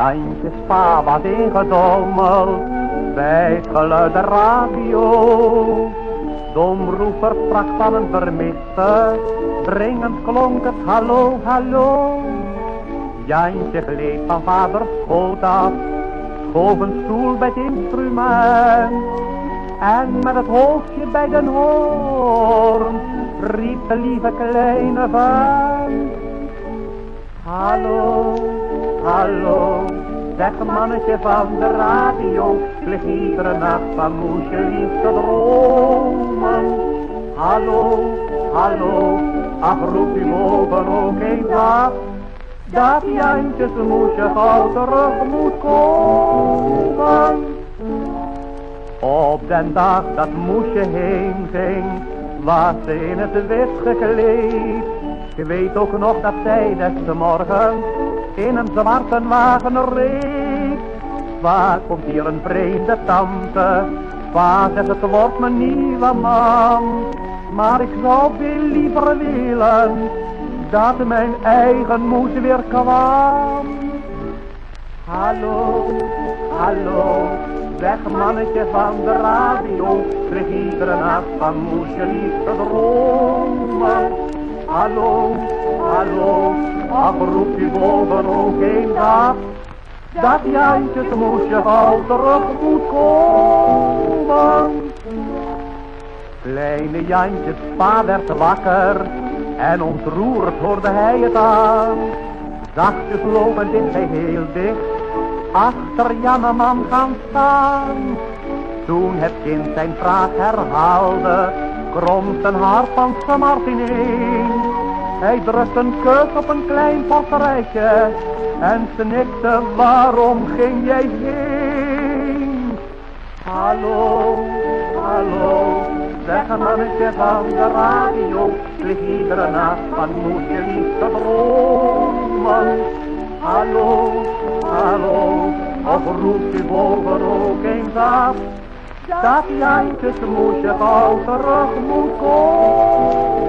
Jantje spa was ingedommeld bij geluid radio. Domroeper sprak van een vermiste, dringend klonk het hallo, hallo. Jantje gleed van vaders schoot af, schoof een stoel bij het instrument. En met het hoofdje bij den hoorn, riep de lieve kleine vent. Hallo, hallo, zeg mannetje van de radio, lig iedere nacht van moesje lief te dromen. Hallo, hallo, ach roep u boven ook eens af, dat Jantjes moesje gauw terug moet komen. Op den dag dat moesje heen ging, was ze in het wit gekleed. Je weet ook nog dat zij des morgen in een zwarte wagen reed. Waar komt hier een vreemde tante? Waar zegt het wordt mijn nieuwe man? Maar ik zou veel liever willen dat mijn eigen moes weer kwam. Hallo, hallo, weg mannetje van de radio, kreeg iedere nacht van moesje lief te dromen. Hallo, hallo, ach roep je boven ook een dag, dat Jantje moesje al terug moet komen. Kleine Jantjes pa werd wakker en ontroerd hoorde hij het aan. Zachtjes lopend is hij heel dicht, achter Janneman gaan staan. Toen het kind zijn vraag herhaalde, kromt een hart van ineen. Hij drukt een kus op een klein portreitje en snikte, waarom ging jij heen? Hallo, hallo, zeg een mannetje van de radio, lig iedere nacht van moesje lief te dromen. Hallo, hallo, of roept u boven ook eens af, dat jij tussen moesje gauw terug moet komen.